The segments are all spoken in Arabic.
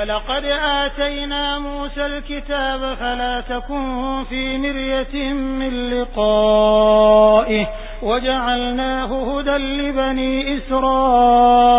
وَلَقَدْ آتَيْنَا مُوسَى الْكِتَابَ فَلَا تَكُن فِي مِرْيَةٍ مِّن لِّقَائِهِ وَجَعَلْنَاهُ هُدًى لِّبَنِي إِسْرَائِيلَ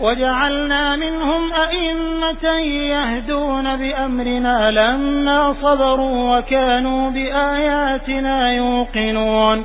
وَجَعَلْنَا مِنْهُمْ أَئِمَّةً يَهْدُونَ بِأَمْرِنَا لَمَّا صَبَرُوا وَكَانُوا بِآيَاتِنَا يُوقِنُونَ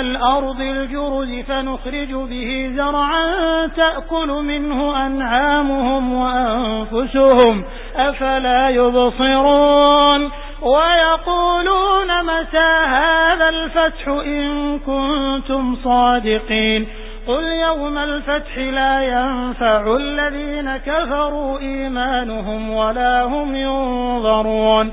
الْأَرْضِ الْجُرُزِ فَنُخْرِجُ بِهِ زَرْعًا تَأْكُلُ مِنْهُ أَنْعَامُهُمْ وَأَنفُسُهُمْ ۖ أَفَلَا يُبْصِرُونَ؟ وَيَقُولُونَ مَتَىٰ هَٰذَا الْفَتْحُ إِن كُنتُمْ صَادِقِينَ؟ قُلْ يَوْمَ الْفَتْحِ لَا يَنفَعُ الَّذِينَ كَفَرُوا إِيمَانُهُمْ وَلَا هُمْ يُنظَرُونَ.